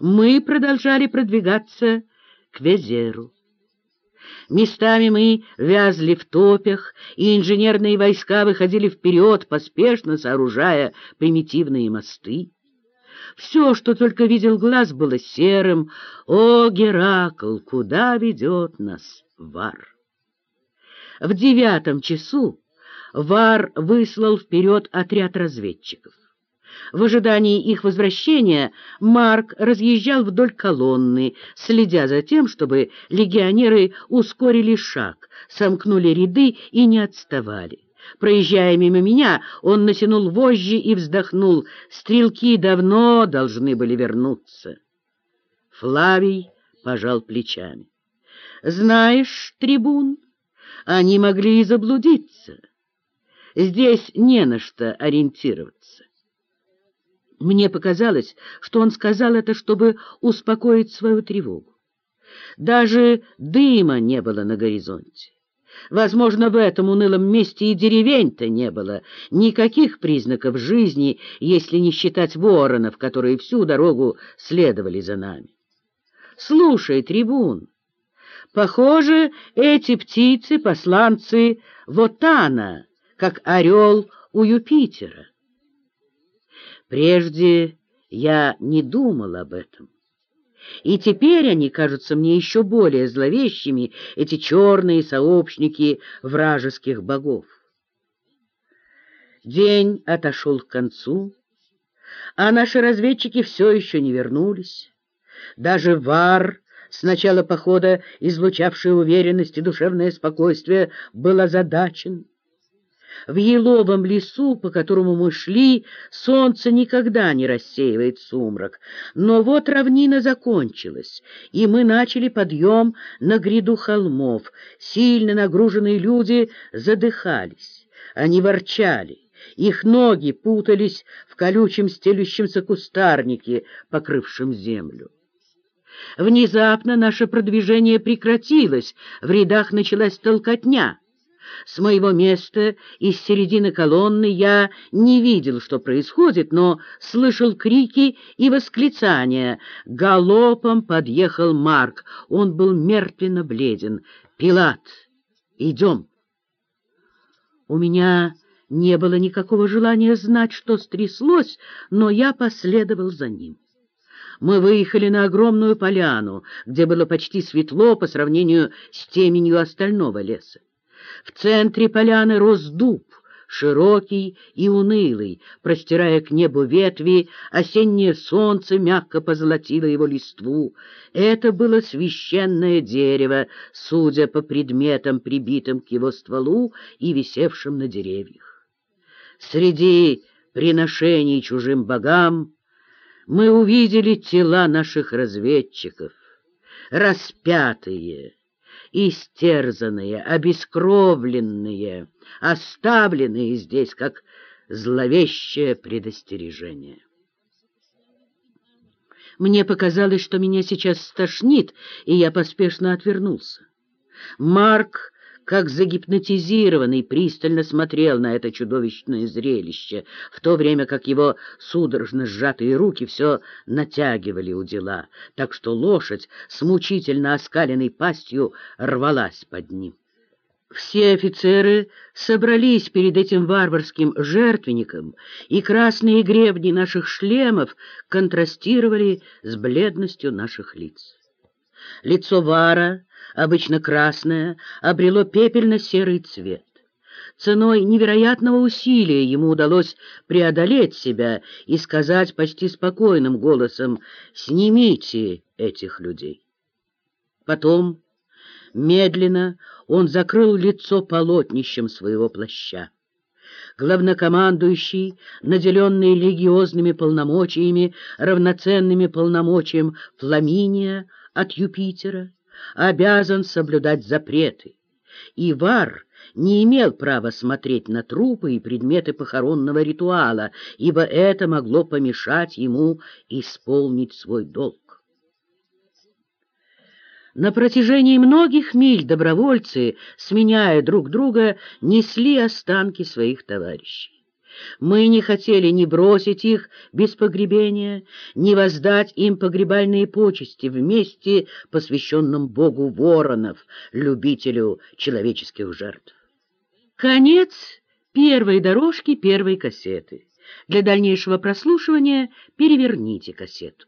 мы продолжали продвигаться к Везеру. Местами мы вязли в топях, и инженерные войска выходили вперед, поспешно сооружая примитивные мосты. Все, что только видел глаз, было серым. О, Геракл, куда ведет нас Вар? В девятом часу Вар выслал вперед отряд разведчиков. В ожидании их возвращения Марк разъезжал вдоль колонны, следя за тем, чтобы легионеры ускорили шаг, сомкнули ряды и не отставали. Проезжая мимо меня, он натянул вожжи и вздохнул. Стрелки давно должны были вернуться. Флавий пожал плечами. «Знаешь, трибун, они могли и заблудиться. Здесь не на что ориентироваться». Мне показалось, что он сказал это, чтобы успокоить свою тревогу. Даже дыма не было на горизонте. Возможно, в этом унылом месте и деревень-то не было, никаких признаков жизни, если не считать воронов, которые всю дорогу следовали за нами. Слушай, трибун, похоже, эти птицы — посланцы Вотана, как орел у Юпитера. Прежде я не думал об этом. И теперь они кажутся мне еще более зловещими, эти черные сообщники вражеских богов. День отошел к концу, а наши разведчики все еще не вернулись. Даже Вар, с начала похода излучавший уверенность и душевное спокойствие, был озадачен. В еловом лесу, по которому мы шли, солнце никогда не рассеивает сумрак. Но вот равнина закончилась, и мы начали подъем на гряду холмов. Сильно нагруженные люди задыхались. Они ворчали. Их ноги путались в колючем стелющемся кустарнике, покрывшем землю. Внезапно наше продвижение прекратилось, в рядах началась толкотня. С моего места из середины колонны я не видел, что происходит, но слышал крики и восклицания. Галопом подъехал Марк. Он был мертвенно бледен. «Пилат, идем!» У меня не было никакого желания знать, что стряслось, но я последовал за ним. Мы выехали на огромную поляну, где было почти светло по сравнению с теменью остального леса. В центре поляны рос дуб, широкий и унылый, простирая к небу ветви, осеннее солнце мягко позолотило его листву. Это было священное дерево, судя по предметам, прибитым к его стволу и висевшим на деревьях. Среди приношений чужим богам мы увидели тела наших разведчиков, распятые, истерзанные, обескровленные, оставленные здесь как зловещее предостережение. Мне показалось, что меня сейчас стошнит, и я поспешно отвернулся. Марк как загипнотизированный, пристально смотрел на это чудовищное зрелище, в то время как его судорожно сжатые руки все натягивали у дела, так что лошадь с мучительно оскаленной пастью рвалась под ним. Все офицеры собрались перед этим варварским жертвенником, и красные гребни наших шлемов контрастировали с бледностью наших лиц. Лицо Вара обычно красное, обрело пепельно-серый цвет. Ценой невероятного усилия ему удалось преодолеть себя и сказать почти спокойным голосом «Снимите этих людей». Потом, медленно, он закрыл лицо полотнищем своего плаща. Главнокомандующий, наделенный религиозными полномочиями, равноценными полномочиям Фламиния от Юпитера, обязан соблюдать запреты. И Вар не имел права смотреть на трупы и предметы похоронного ритуала, ибо это могло помешать ему исполнить свой долг. На протяжении многих миль добровольцы, сменяя друг друга, несли останки своих товарищей. Мы не хотели ни бросить их без погребения, ни воздать им погребальные почести в месте, посвященном Богу воронов, любителю человеческих жертв. Конец первой дорожки первой кассеты. Для дальнейшего прослушивания переверните кассету.